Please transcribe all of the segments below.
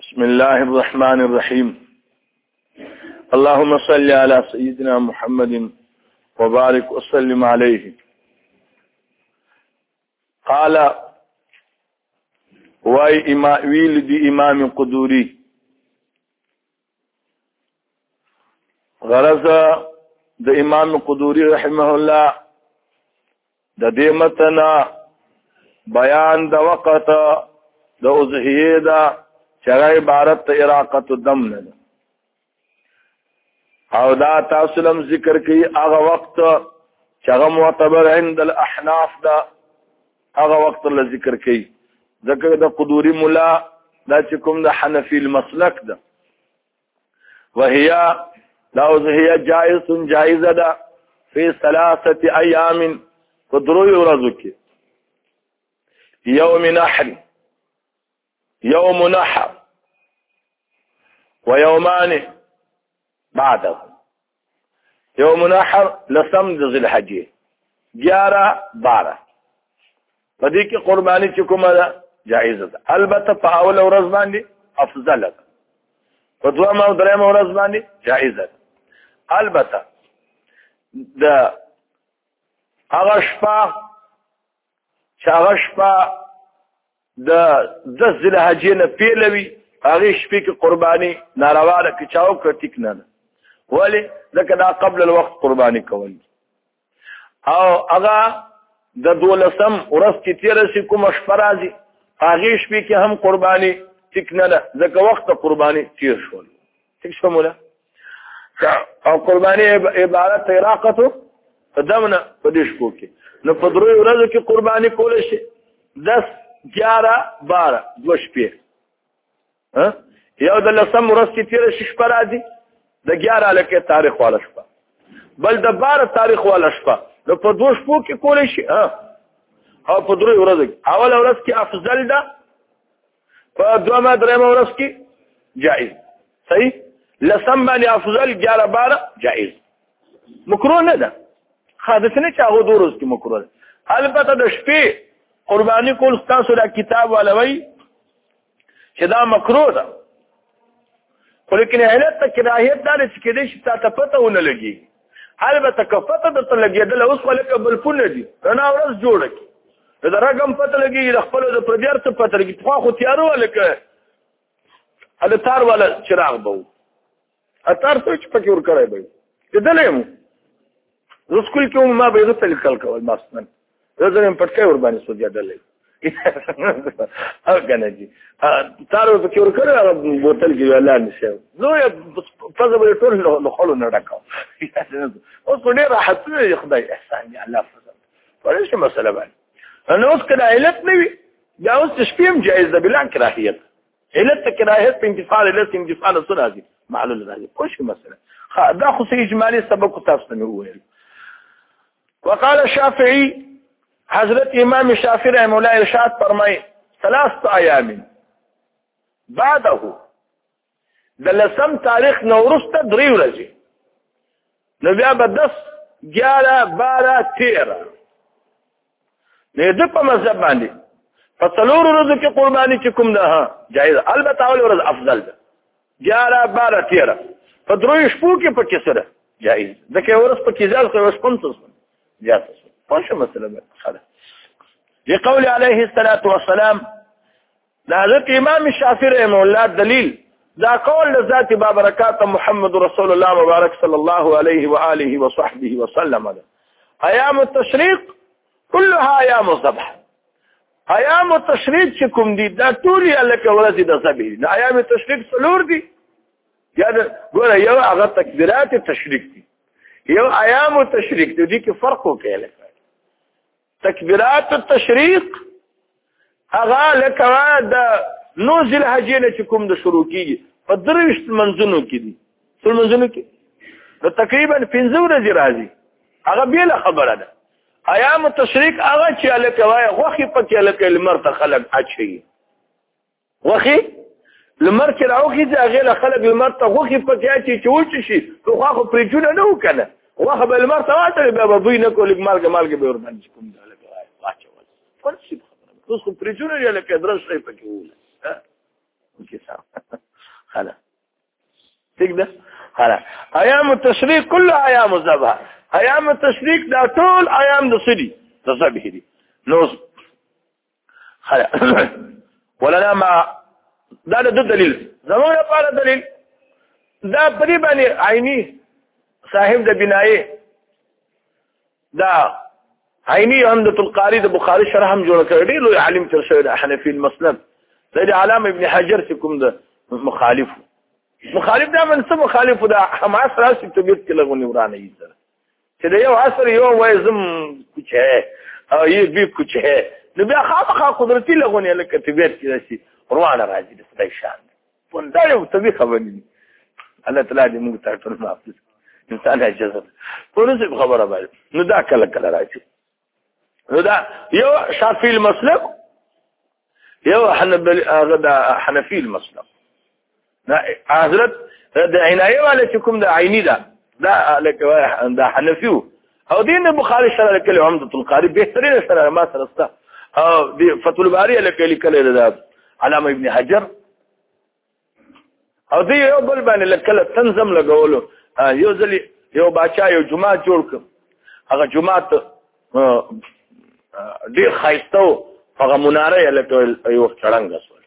بسم الله الرحمن الرحيم اللهم صل على سيدنا محمد وبارك وسلم عليه قال واي إما ويل امام قدوري غرض د امام قدوری رحمه الله د دې متن بیان د وخت د اضحیه دا چرای عبارت ته اراقه دم نه او دا تاسو لم ذکر کوي هغه وخت چغه معتبر عند الاحناف دا هغه وخت له ذکر کوي ځکه د قدوري مولا دا چې کوم د حنفي المسلک ده وهي دا اوس هي جائز جائزه ده فی ثلاثه ایام قدرو ورځو کې یوم نحر يوم نحر ويومان بعده يوم نحر لسم د ذل حجې 11 12 په دې کې قرباني چې کومه ده جایزه ده البته په اول ورځ باندې افضل ده په دوه او دریم ورځ باندې جایزه ده البته د هغه شپه چې هغه شپه د د ذل حجې نه پیلوي هغه شپې کې قرباني ناروا ده چې چاو کټیک نه ده ولی ځکه دا قبل الوقت قرباني کول او هغه د دولسم ورځ چې تیر شي کوم شپه راځي هغه شپې کې هم قرباني ټیک نه ده ځکه وخت قرباني تیر شول ٹھیک شو مولا او قرباني عبارت تراقته په دمنه په دې شپو کې نو په درو ورځو کې قرباني کول شي 10 11 12 دو شپې ها یو د لسم ورځ کې تیر شي شپه راځي د 11 لکه تاریخ والا شپه بل د 12 تاریخ والا شپه نو په دو شپو کې کول شي ها او په درو ورځو کې اول ورځ کې افضل ده په دومره درېمه ورځ کې جائز صحیح لسم باندې افضل 11 12 جائز مکروه نه ده حادث نه چې هغه دوه ورځې کې مکروه ده البته د شپې قرباني کول تاسو د کتاب ولوي چې دا مکروه ده خو لیکن علت ته کراهیت دا چې کې دې شتا ته پته ونه لګي البته کفته د تلګیدل اوس خلک بل پونه دي رڼا ورځ جوړه کی د رقم پته لګي د خپل د پردیار ته پته لګي خو خو تیارو لکه ال تار والا چراغ بو اتار څه چې پکې ور کړای به دلې مو زه سکول کې وم ما به زه تل کل کول ما سنن زه زم پټ کای ور باندې سو جادل او کنه جی تارو په کور کړو هغه بوتل کې ولا نشه نو یا فزه به ټول نو خلو نه ډکاو اوس کو ډیر راحت نه خدای احسان دی الله فضل ورشه مسله باندې انا اوس کله علت نه وي دا اوس شپې هم جایز ده بلا کراهیت علت کراهت په انتفاع علت انتفاع سره راځي معلومه راځي خوش مسله دا خو سې اجمالی سبق تاسو ته وویل وقال الشافعي حضرت امام شافعي رحم الله ارشاد فرمای ثلاث ایام بعده د لسم تاریخ نو ورسته درې ورځې نو بیا به 10 11 12 13 نه د په مذهب باندې په څلور ورځو کې قرباني چې کوم ده ها جایز البته اول ورځ افضل ده جاره بار تیر په دروي شپو کې په کې سره جایز ځکه ورځ په کې ځل سره شپون څه جایز پښه مسله ده خلاص لقول عليه الصلاه والسلام د حضرت امام شافعي رحمه الله دلیل دا قول د ذات بابرکات محمد رسول الله مبارک صلی الله علیه و آله و صحبه وسلم ده ایام التشریق كلها ایام الذبح ایام التشریق چې کوم دي دا ټول یې لکه ورځې د ذبح دي ایام التشریق څلور دي یا ګوره یو هغه تکبیرات تشریق دي یو ایام التشریق دي دي کې فرق وکړي تکبیرات التشریق هغه لکه د نو ذل حجې نه چې کوم د شروع کیږي په درويشت منځونو کې دي څو منځونو کې نو تقریبا 15 ورځې راځي هغه بیل خبره ده ایام تشریق هغه چې الکه وای غوخي پکې الکه لمر ته خلق اچي وخی لمر چې راوخی چې هغه له خلک لمر ته غوخي پکې چې چوچ شي نو خو خو پرېجونه نه وکنه واخه به لمر ته واته به به دوی نه کول مالګه مالګه به وربان کوم دا لکه واچول پر شي اوس خو پرېجونه یې لکه درس شي پکې وله کې صاحب خلا ٹھیک ده خلا ایام التشریق کل ایام الذبح ایام التشریق دا ټول ایام د سړي د ذبح دي نو ولنا ما دا د دلیل زموږ لپاره دلیل دا په دې باندې عیني صاحب د بنای دا عیني عمدۃ القاری د بخاری شرح هم جوړ کړی لوی عالم تر شوی د حنفی المسلم د علامه ابن حجر کوم د مخالف مخالف دا من څه مخالف دا حماس راسي طبيعت کې لغونی ورانه یې سره چې د یو عصر یو وای زم کچ ہے او یې به کچ ہے نو بیا خامخا قدرتي لغونې لکه طبیعت کې راشي روانه راځي د خدای شان پوندړې او طبي خبرې دي الله تعالی دې موږ ته ټول معاف کړي انسان اجازه پولیس خبره باندې نو دا کله کله راځي نو دا یو شافعي المسلک یو حنبل هغه دا حنفي المسلک دا حضرت د عنایه والے چې کوم د عینی دا دا لکه دا حنفي او دین بخاری سره لکه عمدۃ القاری بهترین سره ما سره ستا او دی فتح الباری لکه لیکل دا علامه ابن حجر او دی یو بل باندې لکله تنظیم لګولو یو ځل یو باچا یو جمعه جوړ کړ هغه جمعه ته ډیر خایسته و هغه مناره یې لکه یو چړنګ سول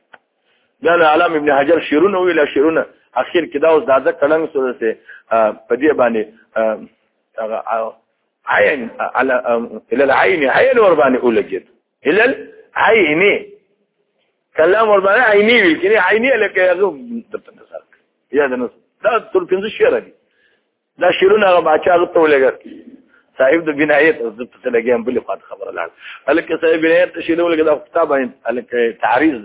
بیا نو علام ابن حجر شیرونه ویل شیرونه اخر کې دا اوس دازه کړنګ سره سه په دې باندې هغه عین على الى العين عین ور باندې ولګید هلل عینی کلام وربانه عینی وی کنی عینی لکه یغو یا د نو دا تر پنځه شعر دي دا شعرونه هغه باچا غته ولګر صاحب د بنایت او د ته لګیم بل خاطر خبره لاړ الکه صاحب بنایت شیلو لګا دا کتاب الکه تعریض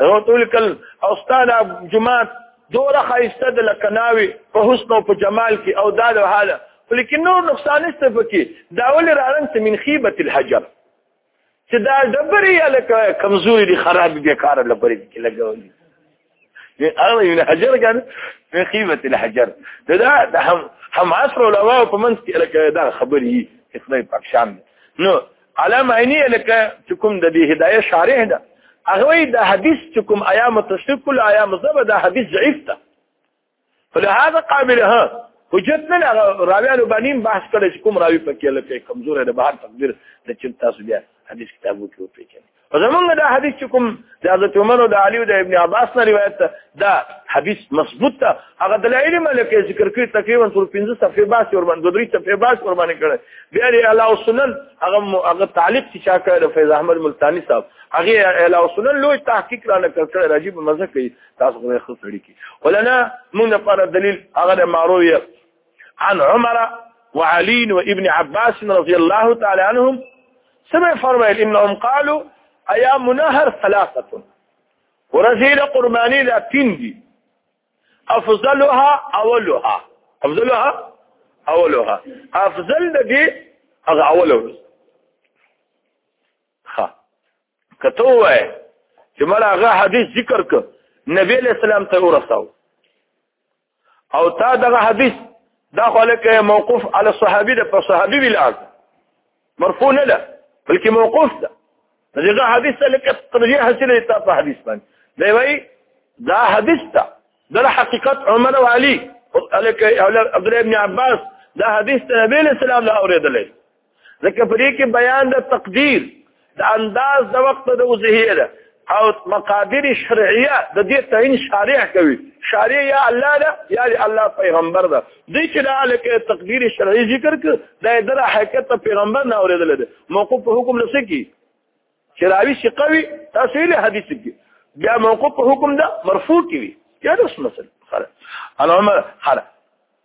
او ټول کل او استاد جمعات دوره خایسته د لکناوي په حسن او په جمال کې او دا له حاله لیکن نور نقصان نشته پکې دا ول رارن ته من خيبه الحجر چې دا دبري یا لکه کمزوري دي خراب دي کار لبري کې لګولي هغه یو حجر کان من خيبه الحجر دا د هم هم عصر علماء په منځ کې لکه دا خبري خدای پاک شان نو علامه عینی لکه چې کوم د دې هدايه شارح ده هغه د حدیث چې کوم ایام تشریف کل ایام زبر د حدیث ضعیف ده فلهذا قابل ها حجت نه راویانو باندې بحث کړي چې کوم راوی پکې لکه کمزور ده بهر تقدیر د چنتا سو بیا حدیث کتابو کې وپیژني زمونږ دا حدیث چې کوم د حضرت عمر او د علی او د ابن عباس نه روایت ده دا حدیث مضبوط ده هغه دلایل ملک ذکر کړی تقریبا تر 15 صفحې باس ور باندې درې صفحې باس ور باندې کړه بیا لري اعلی السنن هغه هغه تعلیق چې چا کړ فیض احمد ملتانی صاحب هغه اعلی السنن لوی تحقیق را نه کړ راجیب مزه کوي تاسو غوښتل کړی کی ولنا موږ لپاره دلیل هغه معرویه عن عمر وعلي وابن عباس رضي الله تعالى عنهم سمع فرمائل انهم قالوا ايام نهر ثلاثه ورزيل قرباني لا تندي افضلها اولها افضلها اولها افضل د دې هغه اوله ورځ ها کته وای چې مله هغه حدیث ذکر ک نبی له سلام ته ورساو او تا دغه حدیث دا خلک موقوف علی الصحابي د په صحابي ویلار مرفوع نه ده بلکې موقوف ده دغه حدیث ته لکه ترجیح حاصله تا په حدیث باندې دی وای دا حدیث ته د حقیقت عمر او علي الک عبد الله ابن عباس دا حدیث ته نبی له سلام له اوریدلې ځکه په دې کې بیان د تقدیر د انداز د وخت د وزهیر او مقادیر شرعیه د دې تعین شارع کوي شارع یا الله ده یا الله پیغمبر ده دې چې دا لکه تقدیر شرعي ذکر ک دا در حقیقت پیغمبر نه اوریدل ده موقوف په حکم لسه کی چې راوي شي قوي تاسو له حدیث کی بیا موقوف په حکم ده مرفوع کی وي یا داس مثلا خره العمر خره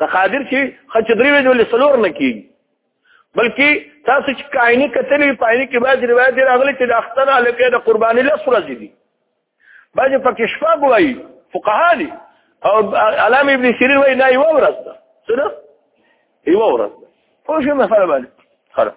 ته قادر شي خچ درې ورځې ولې سلور نه کیږي بلکې تاسو چې کایني کتلې پایني کې باز روایت راغلي چې د اختر علاقه د قرباني له سره دي باز پکې شپه وایي فقها دي او علامه ابن سیرین وایي نه یو ورځ ده سره یو ورځ ده خو شي مثلا باندې خلاص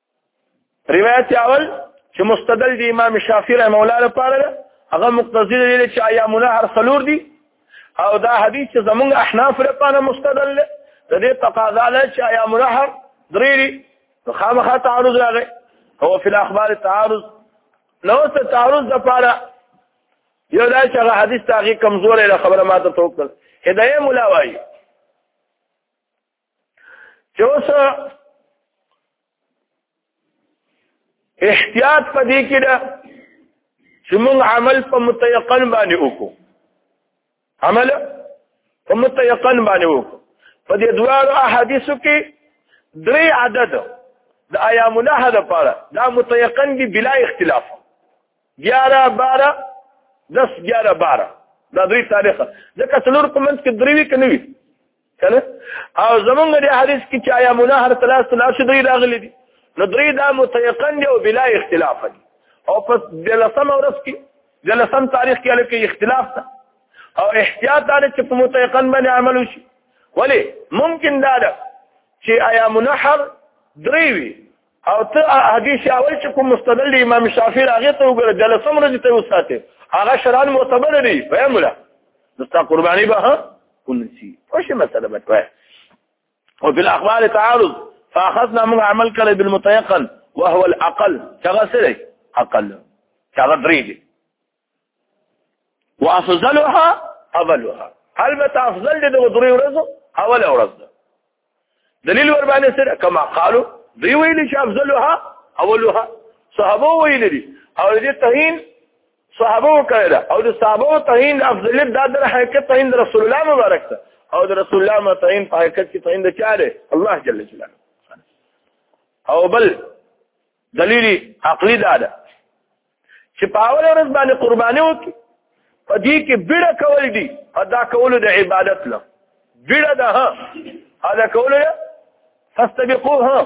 روایت اول چې مستدل دی امام شافعي رحمه الله لپاره هغه مقتضی دی چې ایامونه هر څلور دي او دا حدیث چې زمونږ احناف لپاره مستدل دی د دې تقاضا له چې ایامونه هر درې دي نو خامخا تعارض راغی او فی الاخبار تعارض نو څه تعارض د پاره یو دا چې هغه حدیث تاغي کمزورې خبره ماته توکل هدايه مولا وایي چې اوس احتیاط په دې کې ده چې موږ عمل په متيقن باندې وکړو عمل په متيقن باندې وکړو په دې دوارو احادیثو کې درې عدد د ایام الله د پاره دا متيقن دي بلا اختلاف 11 12 10 11 12 دا درې تاریخ ځکه څلور په منځ کې درې وی کني کنه او زمونږ د حدیث کې چې آیا منهر ثلاث ثلاث دوی راغلي دي نو دوی دا متيقن دي او بلا اختلاف دي او پس د لسم ورځ کې د لسم تاریخ کې لکه اختلاف ده او احتیاط دا چې په متيقن باندې عمل وشي ولی ممکن دا ده چې آیا منهر درې وي او ته حدیث اول چې کوم مستدل امام شافعي هغه ته وګوره جلسه مرضی ته وساته هغه شرعاً معتبر دی فهم ولا دستا قرباني به ونسي وش مسألة بتوه وفي الأخبار تعارض فأخذنا من عمل كله بالمتيقن وهو الأقل شغل سري أقل شغل دريجي وافضلها اولها البته افضل دې د درې ورځو اوله ورځ ده دلیل ور باندې سره کما قالو دی ویل چې افضلها اولها صحابه ویل دي او دې تهین صحابه کړه او د صحابه تهین افضلیت دا در حقیقت تهین رسول الله مبارک ته او د رسول الله متعین په حقیقت کې تهین د چاره الله جل جلاله او بل دلیل عقلی دا ده چې په اول ورځ باندې قرباني وکړي په دې کې بیړه کول دي ادا کول د عبادت له بیړه ده ها ادا کول له فاستبقوها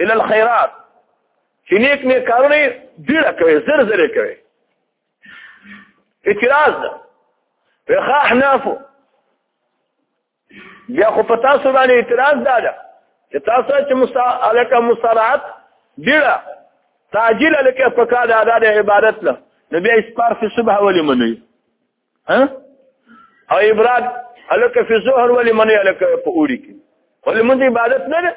الى الخيرات چې نیک نیک کارونه بیړه کوي زر زر کوي اعتراض ده وخا احنافو بیا خو په تاسو باندې اعتراض دا ده چې تاسو چې مسالک مسارعت ډیره تاجیل لکه په کار ادا د عبادت له نو بیا اسپار فی صبح ولی منی ها او ابراد الک فی ظهر ولی منی الک په اوری کې ولی من عبادت نه ده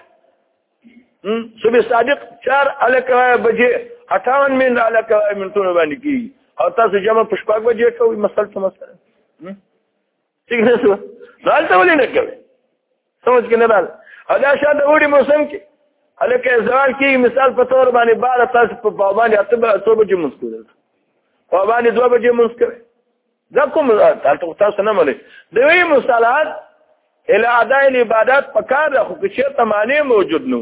صبح صادق 4 الک بجې 58 من الک من تونه باندې کی او تاسو جمع پښپاک بجې کوي مسل څه مسله ٹھیک نه شو دالته ولې نه کوي سمجھ کې نه راځي ادا شاته وړي موسم کې هلکه زوال کې مثال په تور باندې بار تاسو په باندې اته به اته بجې مونږ کوو په باندې دوه بجې مونږ کوو دا کوم تاسو تاسو نه ملي دوی مصالحات اله اداء العبادات پکار خو کې چې تمانه موجود نو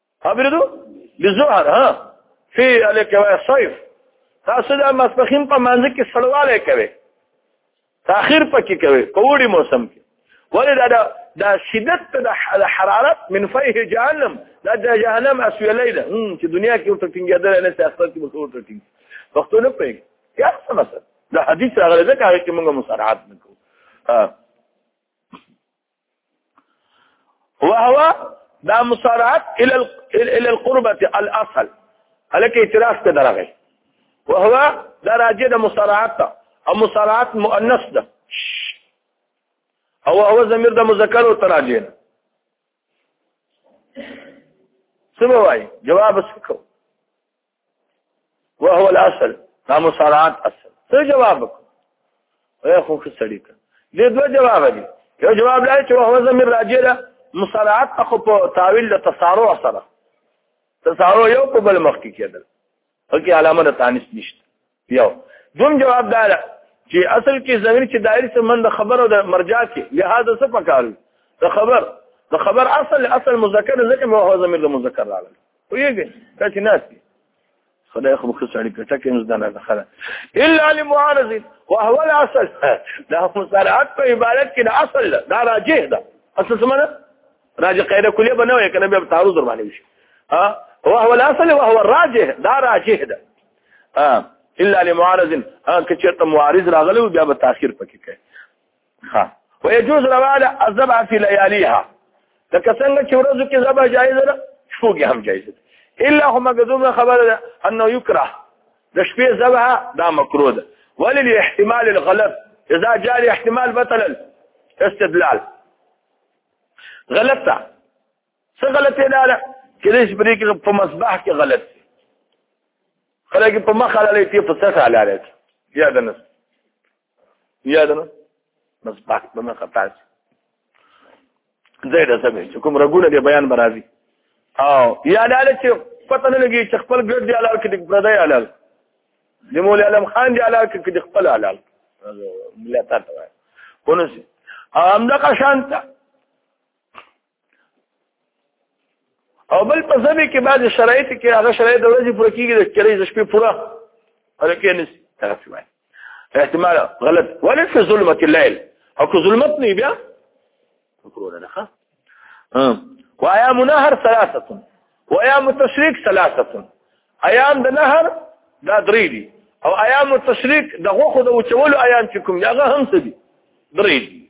ابردو بزهر ها فی علیک و صیف تاسو د مسبخین په منځ کې سړواله کوي تاخير پکې کوي په وړي موسم کې ولې دا دا شدت د حرارت من فيه جهنم دا د جهنم اسویلې ده چې دنیا کې ورته ټینګېدل نه چې اخر کې به ورته ټینګ وختو نه پېږي یا څه مثلا دا حدیث هغه ځکه هغه کې موږ مصارعات نکوو وهو دا مصارعت الى الى القربه الاصل هلکه اعتراض ته درغه وهو دا راجه د مصارعت ته او مصارعت مؤنث ده او هو ضمیر د مذکر او تراجه ده سمو وای جواب سکو وهو الاصل دا مصارعات اصل څه جواب وای خو کې سړی ته دې دوه جواب دي یو جواب لای چې وهو زمير راجع ده مصارعات اخو په تعویل د تصارع سره تصارع یو په بل مخ کې کېدل هکې علامه د تانیس نشته یو دوم جواب دا ده چې اصل کې ضمیر چې دایره څخه من د خبرو د مرجع کې لهدا څه پکارو د خبر د خبر اصل اصل مذکر ځکه مو هو ضمیر د مذکر راغلی ویږي کچ ناس خدای خو مخ سړی په ټکه نه دنه دخله الا لمعارض وهو الاصل دا مصالحات په عبارت کې د اصل دا راجه ده اصل سمنه راجه قاعده کلیه بنوي کنه به تعارض ور باندې شي ها وهو الاصل وهو الراجه دا راجه ده الا لمعارض ها که چېرته معارض راغلی بیا به تاخير پکې کوي ها ويجوز رواله الذبح في لياليها لکه څنګه چې ورځو کې ذبح جایز ده شپو کې هم جایز ده الا هم غزوم خبره ده انه يكره د شپې ذبح دا مکروه ده ولل احتمال الغلط اذا جاء الاحتمال بطل الاستدلال غلطه څه غلطه ده له کله چې بری کې په مصباح کې غلط خلک په مخ علاله تی په څه علاله تی یاد نه یاد نه مصباح په مخ خطا زه دا سمې چې کوم رګونه دی بیان برازي او یا لاله چې پته نه لګي چې خپل ګډ دی علاوه کې د پردای علاوه د مولا علم خان دی علاوه کې د خپل علاوه ملاتړ وای کونسي هم د قشانته او بل په ځمې کې بعضې شرایط کې هغه شرایط د ورځې پوره کېږي د چرې د شپې پوره هلکې نه سي هغه شي وایي احتمال غلط ولې في ظلمة الليل او که ظلمت نه بیا مکروه نه ښه وایام نهر ثلاثه وایام تشریک ثلاثه ایام د نهر دا درې دي او ایام تشریک د غوخو د وچولو ایام چې کوم هغه هم څه دي درې دي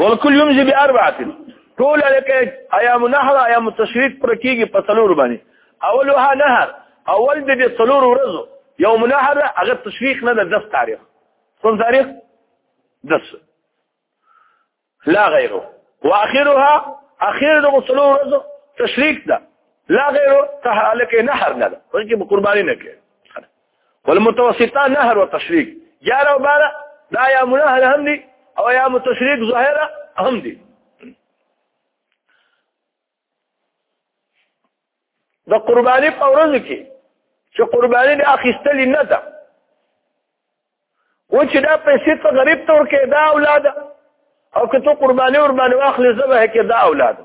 والکل یمزی بی اربعت ټول لکه ایام نهر ایام تشریق پر کیږي په څلور باندې اولها نهر اول د دې څلور ورځو یوم نهر هغه تشریق نه د 10 تاریخ کوم تاریخ 10 لا غیره واخرها اخر د څلور ورځو تشریق ده لا غیره ته لکه نهر نه ده ولکه قرباني نه کوي والمتوسطه نهر وتشريق جاره وباره دا يا منهر هم دي او يا متشريق ظاهره هم دي د قرباني په ورځ کې چې قرباني د اخیستل نه ده و چې دا پیسې ته غریب تور کې دا اولاد او که ته قرباني ور باندې واخلې زبه کې دا اولاد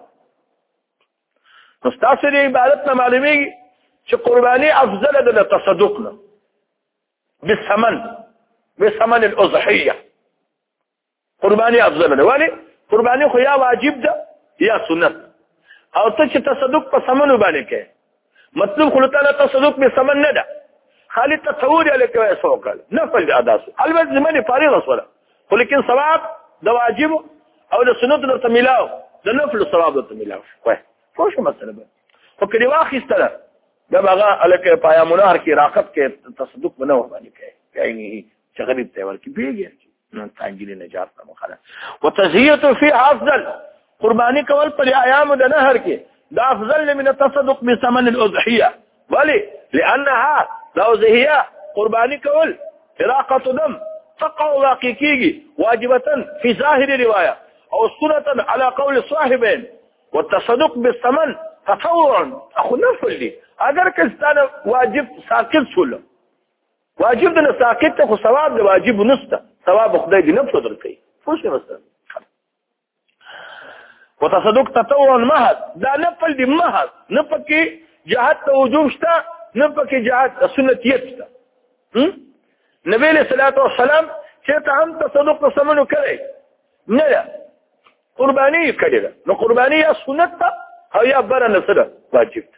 نو ستاسو د عبادت نه معلومیږي چې قرباني افضل ده له تصدق نه بالثمن بثمن الاضحيه قرباني افضل ده ولی قرباني خو یا واجب ده یا سنت او ته چې تصدق په ثمن باندې کې مطلب خو تعالی تصدق به ثمن نه ده خالي تطور یې لکه وسو کړ نفل ادا سو البته زمونه فارغ وسوله خو لیکن ثواب د واجب او د سنت د تملاو د نفل ثواب د تملاو وای خو شو مسله به خو کړي واخیستله دا هغه الکه پایا منار کې راقب کې تصدق بنو باندې کې یعنی چې غریب ته ورکی بیږي نو تنجیل نجات ته مخاله وتزهیت فی افضل قرباني کول په ایام د نهر کې دا افضل من التصدق بثمن الاضحيه ولی لانها الاضحيه قرباني کول اراقه دم تقع واقع کیږي واجبتا فی ظاهر روایه او سنتا على قول صاحبين والتصدق بالثمن تطوع اخو نفل دي اگر کستان واجب ساقط شول واجب نه ساقط ته خو ثواب د واجب نسته ثواب خدای دې نه پدر کوي خوش مثلا وتصدق تطوعا محض دا نفل دی محض نه پکې جهاد ته وجوب شته نه پکې جهاد سنتیت شته نبی له صلوات و سلام چې ته هم تصدق سمنو کړی نه ده قرباني کړی ده نو قرباني یا سنت ده او یا بره نه سره واجب ده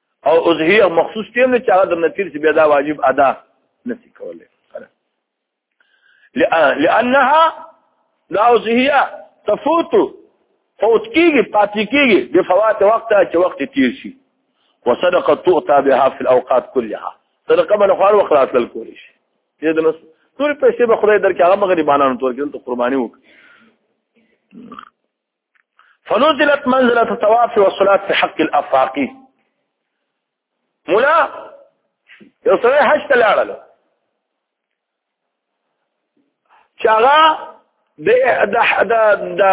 او اضحیه مخصوص ټیم نه چې هغه درنه تیر چې بیا دا واجب ادا نسی کولی لانها دا اضحیه تفوت فوت کیږي پاتې کیږي د فوات وخت چې وخت تیر شي وصدقه تؤتى بها في الاوقات كلها صدقه من خوار وخلاص للكل شي دې د نس ټول پیسې به خدای درکې هغه مغربانو تور کې ته قرباني وکړي فنزلت منزلة الطواف والصلاة في حق الأفاقي ملا یو سره حج ته لاړل چې هغه د د د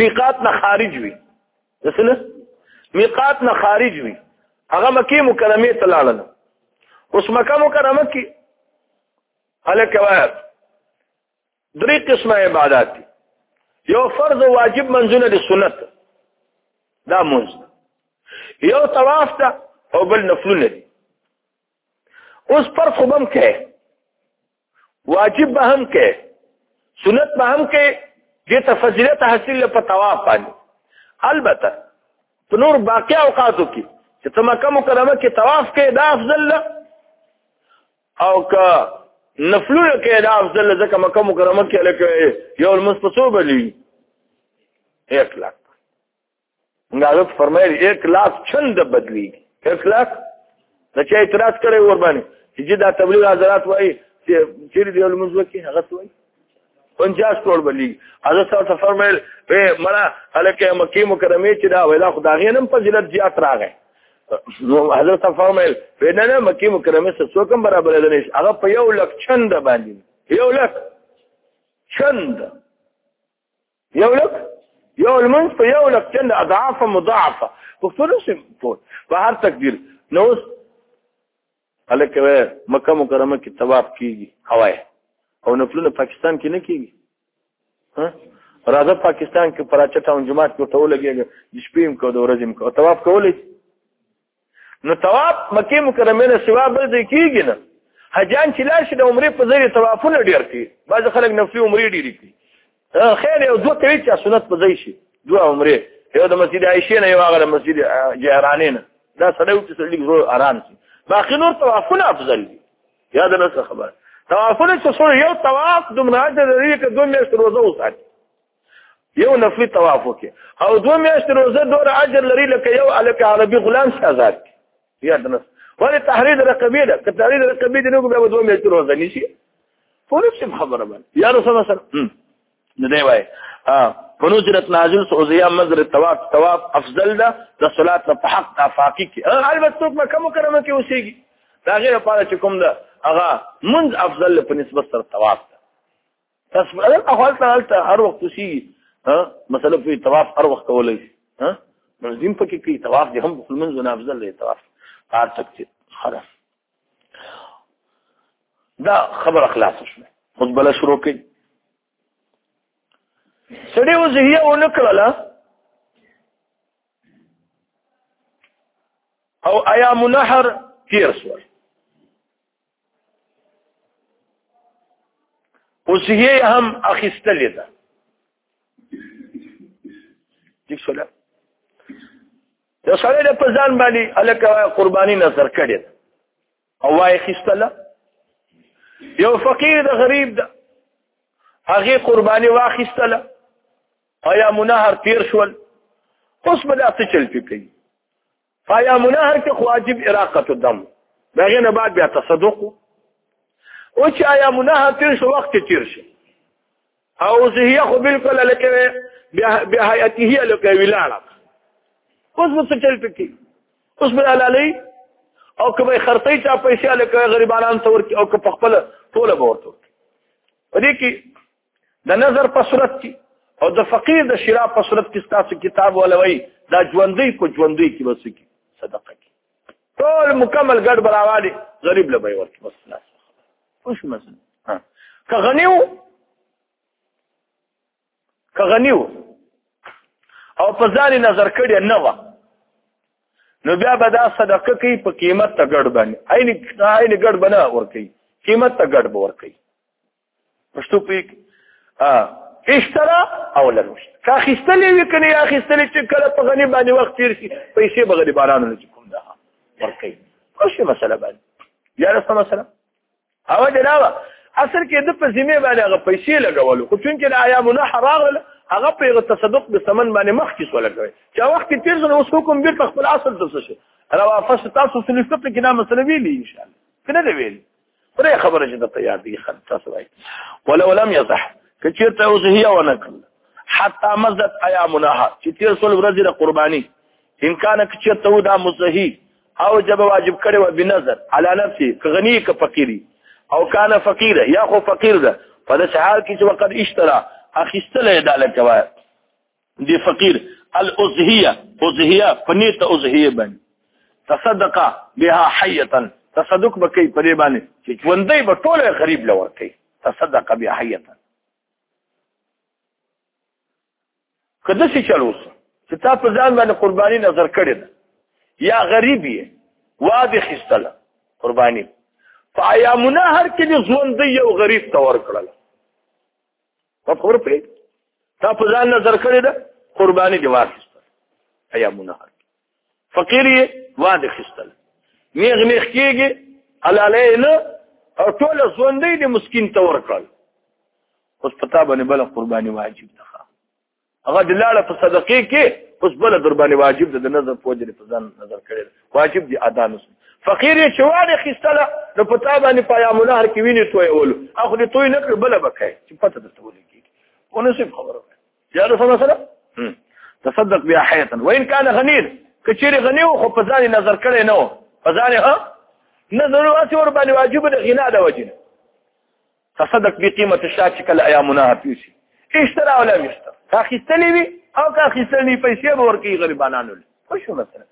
میقات نه خارج وي مثلا میقات نه خارج وي هغه مکه مکرمه ته لاړل اوس مکه مکرمه کې هله کوي درې قسمه عبادت دي یو فرض او واجب منځونه دي سنت دا منځ یو طواف ته او بل نفلونه دي اوس فرض خو بم کې واجب به هم کې سنت به هم کې دې ته فضیلت حاصل په طواف باندې البته په نور باقي اوقاتو کې چې ته مکه مکرمه کې طواف کې دا افضل ده او که نفلونه کې دا افضل ځکه مکه مکرمه کې لکه یو المستصو بلی 1 لاک غاغت فرمایل 1 لاک چند بدلی 1 لاک د چا اعتراض کړي ور باندې چې دا تبلیغ حضرات وایي چې چې دی المسو کې هغه وایي 50 کروڑ بلی حضرت صلی الله فرمایل اے مرا الکه مکی مکرمه چې دا ویلا خدای غنم فضیلت زیات راغی نو حضرت فرمایل په نه نه مکی مکرمه سره څو کم برابر ده نش هغه په یو لک چند باندې یو لک چند یو لک یو المنص په یو لک چند اضعاف مضاعفه په ثلث په هر تقدیر نو هلکه وای مکه مکرمه کې طواف کیږي هواي او نفلونه پاکستان کې نه کیږي ها راځه پاکستان کې پراچه ټاون جماعت کې ټول لګیږي د شپې هم کو د ورځې هم کو طواف کولای نو طواف مکه مکرمه نه سوا بل ځای کیږي نه حجان چې لاړ شي د عمرې په ځای طوافونه ډیر کوي بعض خلک نفلي عمرې ډیر کوي خیر یو دوه کوي چې سنت په ځای شي دوه عمره یو د مسجد عائشه نه یو هغه د مسجد جهرانه نه دا سره یو چې سړي زور آرام شي باقي نور طوافونه افضل دي یا د نس خبره طوافونه چې سره یو طواف د مناجه لري کې دوه میاشتې روزه وساتي یو نفلی طواف وکي او دوه میاشتې روزه ډور اجر لري لکه یو الک عربي غلام شي آزاد یا دنس ولی تحرید رقبی ده که تحرید رقبی دی نو بیا دوه میاشتې روزه نیسي پولیس هم خبره باندې یا رسول الله سره نه دی وای ها فنزلت نازل سعوديه مزر التواف تواف افضل ده د صلات په حق افاقي کې البته څوک مکه مکرمه کې اوسېږي دا غیر لپاره چې کوم ده هغه منځ افضل په نسبت سره تواف تاسو هغه احوال ته هلته هر وخت شي ها مثلا په طواف هر وخت کولای شي ها منظم پکې کوي طواف دې هم مسلمان زونه افضل دی طواف هر تک خلاص دا خبر اخلاص شو خود بل شروع کړي سړی وزهیه ونکړه او ایا منحر تیر سوال اوس یې هم اخیستلې ده دې سره د سره له پزان باندې الکه قرباني نظر کړي او وای خستله یو فقیر د غریب ده هغه قرباني واخستله ایا منهر تیر شول اوس بل څه چل پی کوي فایا منهر کې خواجب اراقه الدم دا غینه بعد بیا تصدق او چې آیا منهر تیر شو وخت تیر شي او زهیه خو بالکل لکه بیا حیاته لکه ویلاړه اوس مو څه چل پکې اوس بل علي او کومه خرڅي چا پیسې لکه غریبانان تور او که په خپل ټوله ورته دې کې د نظر په صورت کې او د فقیر د شرا په صورت کې تاسو کتاب ولوي دا ژوندۍ په ژوندۍ کې بس کې صدقه کې ټول مکمل ګډ براوالي غریب لبي ورته بس لا اوس مثلا که غنیو که غنیو او په ځان نظر کړی نه و نو بیا به دا صدقه کوي په قیمت ته ګډ باندې عین عین ګډ بنه ور کوي قیمت ته ګډ به ور کوي پښتو پیک اشترا او لنوش کا خستلې وی کني یا خستلې چې کله په غني باندې وخت تیر شي پیسې بغیر بارانو نه کوم ده ورکې خوشي مسله باندې یا رسمه مسله او جنابه اصل کې د په ذمه باندې هغه پیسې لګولو خو چونکې د ایام نه حراغله هغه په تصدق د ثمن باندې مخ کې سو لګوي چې وخت تیر شو اوس حکم بیرته خپل اصل ته شي را واپس تاسو سنشته کې دا مسله ویلې ان شاء الله کنه دی ویلې پرې خبره چې د تیادی خلته سوای ولو لم يصح کچیرته اوس هي ونکړه حتى مزت ايامنها چې تیر سول ورځې د قرباني ان کان کچته دا مصحي او جب واجب کړي و بنظر على نفسي غني ک فقيري او کان فقير یا خو فقير ده په دې حال کې چې وقت اشترا اخیستل دا لکه وای دی فقیر الازهیه ازهیه فنیت ازهیه باندې تصدق بها حیتا تصدق بکی په دې باندې چې ژوندۍ به ټول غریب لور کوي تصدق بها حیتا کله چې چلو چې تا په ځان باندې قرباني نظر کړې ده یا غریب یې واده خستله قرباني فایامونه هر کې ژوندۍ یو غریب تور کړل په خور په تا په ځان نظر کړی دا قرباني دی واخیسته ایا مونږه فقیر یې واده خستل میغ میغ کېږي حلالې نه او ټول ژوندې دې مسكين ته ورکړل اوس پتا باندې بل قرباني واجب ده هغه د لاړه په صدقې کې اوس بل در باندې واجب ده د نظر په وجه په ځان نظر کړی واجب دی ادا نس فقیر یې چوانه خستله نو په تا باندې پایا منهر کې ویني توي ول اخو دې توي نکړ بل بکای چې پته درته ولګي ونه څه خبره یا رسول الله سره تصدق بیا حیتا وان کان غنیر کچیر غنی خو په ځان نظر کړی نو په ځان ها نظر واسي ور باندې واجب ده غنا ده وجنه تصدق بی قیمت الشاة چې کله ایامونه پیوسی اشترا ولا مشتر تا خستلې وي او کا خستلې پیسې به ورکی غریبانانو له خوشو مثلا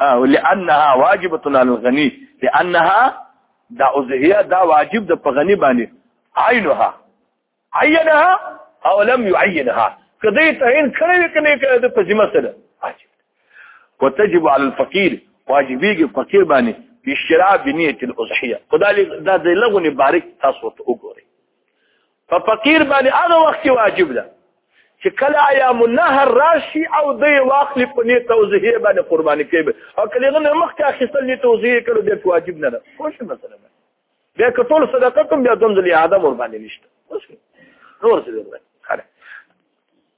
او لانها واجبه على الغني لانها دا اضحيه دا واجب د غني باندې عينها عينها او لم يعينها کدی تعین کړی کنه د پزما سره وتجب على الفقير واجبيږي فقير باندې بشراء بنيه الاضحيه خدای دا د لغونی بارک تاسو ته وګوري په فقير باندې هغه وخت واجب ده چې کله ایام النهر راشي او د واخل په نیت توزیه باندې قرباني کوي او کله غنه مخکې اخیستل نیت توزیه کړو د واجب نه ده خو څه مثلا بیا کټول صدقه کوم بیا دوم ځلې ادم ور باندې نشته نور څه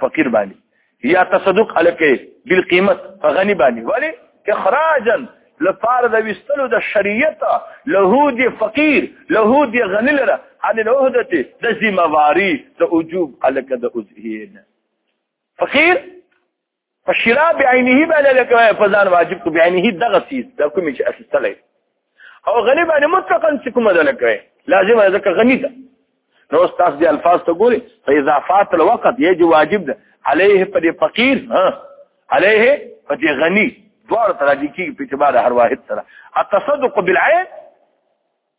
فقير باندې یا تصدق الکه بالقیمت غنی باندې ولی اخراجا لپاره د وستلو د شریعت له دې فقیر له دې غنی لره ان العهده د ذمہ واری د وجوب الکه د اذهین فقیر په شرا بعینه باندې لکه په ځان واجب کو بعینه دغه سیز د کوم چې اصلي او غنی باندې مطلقاً چې کوم ده لکه لازم ده ځکه غنی ده نو تاسو دې الفاظ ته ګوري فاذا فات الوقت یجب واجب ده عليه په دې فقیر ها عليه په دې غنی دوړ تر دې کې په اعتبار هر واحد سره التصدق بالعين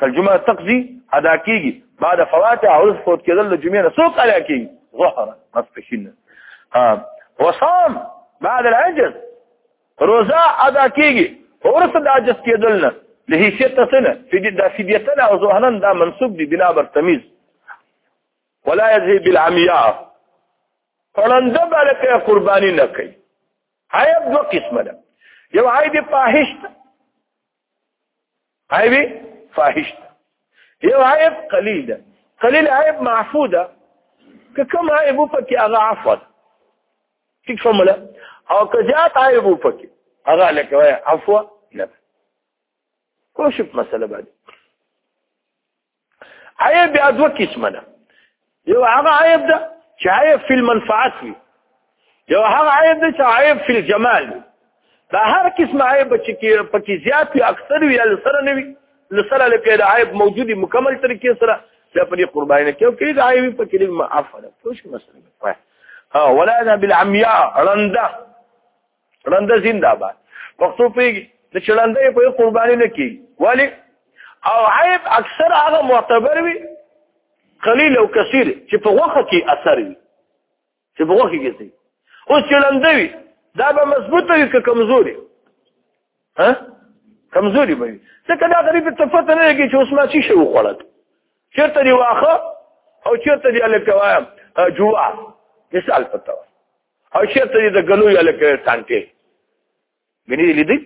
کله جمعه تقضي ادا کیږي بعد فوات او فوت کېدل د جمعې نه څوک ادا کیږي ظهر مسبحین ها وصام بعد العجز روزه ادا کیږي ورسه د عجز کېدل نه له حیثیت سره فدی د فدیتنا او ظهرن دا منسوب دي بنا بر تمیز ولا یذهی بالعمیاء فلند بلکه قربانی نه کوي عیب دو قسمه ده یو عیب فاحش عیبی فاحش یو عیب قلیل ده قلیل عیب معفو ده که کم عیب پکې هغه عفو ده ټیک شمله او که زیات عیب پکې هغه لکه وای عفو نه کوشش مسله باندې عیب بیا دوه قسمه ده یو هغه عیب ده چې عیب فی المنفعت وي یو هغه عیب ده چې عیب فی الجمال وي دا هر قسم عیب چې پکې زیات وي اکثر وي لسره نه وي لسره لکه دا عیب موجودي مکمل طریقې سره دا په دې قرباني نه کوي کې دا عیب پکې لږ معاف ده څه شي مثلا ها ولا انا بالعمياء رنده ړنده زنده باد پښتو پیږي د چړندې په قرباني نه کی ولی او عیب اکثر هغه معتبر وي قلیل او کثیر چې په وخت کې اثر وي چې په وخت کې دي او چړندې وي دا به مضبوطه وي که کمزوري ها کمزوري به وي ځکه دا غریب ته پته نه لګي چې اوس ما څه شي وخوړل چیرته دی واخه او چیرته دی الکوایم جوار مثال پتاوه او شرط دې د ګلو یا لکه ټانټې غني لیدې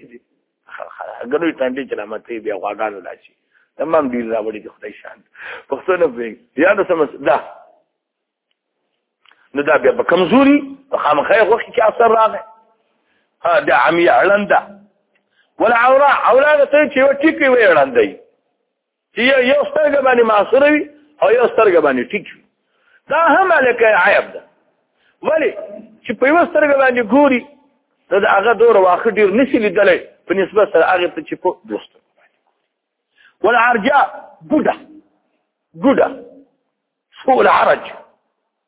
ګلو ټانټې چې رامته بیا غواګانو لاشي تمام ډیر راوړي د خدای شان پښتنه به یا د سمس دا نو دا بیا په کمزوري په خامخې وخت کې اثر راغی ها دا عمي علنده ولا عورا عورا ته چې وټی کې وړاندې چې یو سترګه باندې معصور وي او یو سترګه باندې ټیک وي دا هم الکه عیب ده ولی چې په یو سترګه باندې ګوري نو دا هغه دور واخ ډیر نسی لیدلې په نسبت سره هغه ته چې په دوست ولا عرجاء ګډه ګډه سوء العرج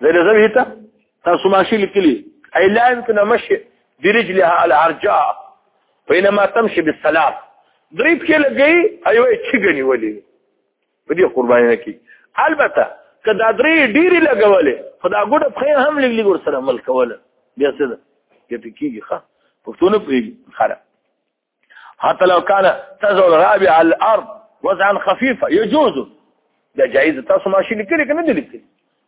زي لازم هيتا تاسو ماشي لكلي اي لا يمكن مشي برجلها على عرجاء بينما تمشي بالسلام دريب کې لګي ايوه چې غني ولي په دې قرباني نه کی البته کدا درې ډيري لګولې خدا ګډه په هم لګلي ګور سره عمل کوله بیا څه ده چې کیږي ښه پښتون په خره حتى لو كان تزول رابع الارض وزعا خفيفا يجوز ده جائزه تاسو ماشي لیکلي کنه دي لیکلي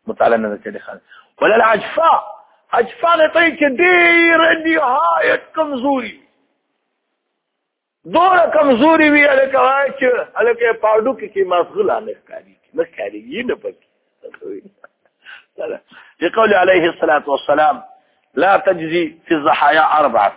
مطالعه نه کړي خالص ولا العجفاء عجفاء نه ته چې ډېر نهایت کمزوري دوره کمزوري وی الکه وای چې الکه پاډو کې کې مشغوله نه ښکاري نه ښکاري یې نه پکې لقول عليه الصلاة والسلام لا تجزي في الضحايا أربعة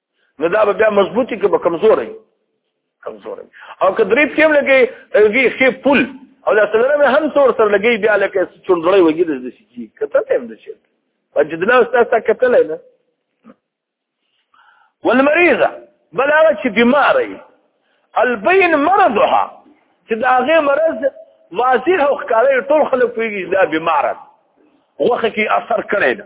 نو دا به بیا مضبوطی که به کمزورې کمزورې او که درې پښې لګي وی خې پل او دا سلام هم تور سره لګي بیا لکه چوندړې وګي د دې شي کته ته هم دشي وجدنا استاذ تا کتل نه والمريضه بل هغه چې بیمارې البين مرضها چې دا هغه مرض واضح او ښکارې ټول خلک پیږي دا بیمار غوخه کې اثر کړی دا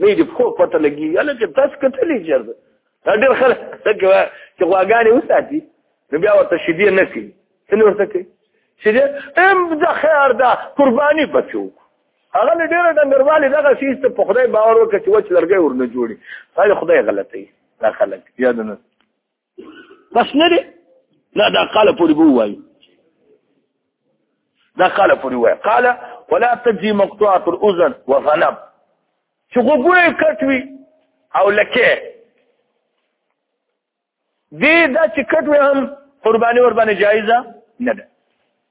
نه دې خو پته لګي یاله چې تاسو کتلې چیرته دا ډېر خلک څنګه چې غواګانې وساتي نو بیا ورته شیدې نه کوي څنګه ورته کوي شیدې ام د خیر دا قرباني بچو هغه له ډېر ډنګروالي دغه شي ست په خدای باور وکړي چې وچ لرګي ورنه جوړي خدای خدای غلطي دا خلک یاد نه بس نه دی لا دا قال پوری بو وای دا قال پوری وای قال ولا تجي مقطوعه الاذن وغنب چې غوګوي کټوي او لکه دې دا چې کټوي هم قرباني ور باندې جایزه نه ده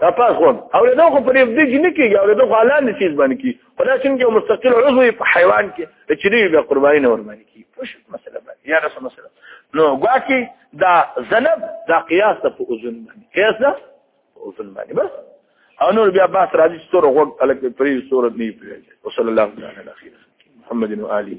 تاسو خو او له دوه په دې کې نه کیږي او له دوه حلال نشي ځبن کی خدا څنګه یو مستقل عضو په حیوان کې چې دی به قرباني نه ورمن کی پوښ مسله باندې یا رسول مسله نو ګواکي دا زنب دا قیاس ته په اذن باندې قیاس ده په اذن باندې بس او نور بیا باس راځي چې تور غوږ الک پرې صورت نه پیږي وصلی الله تعالی علی محمد و آله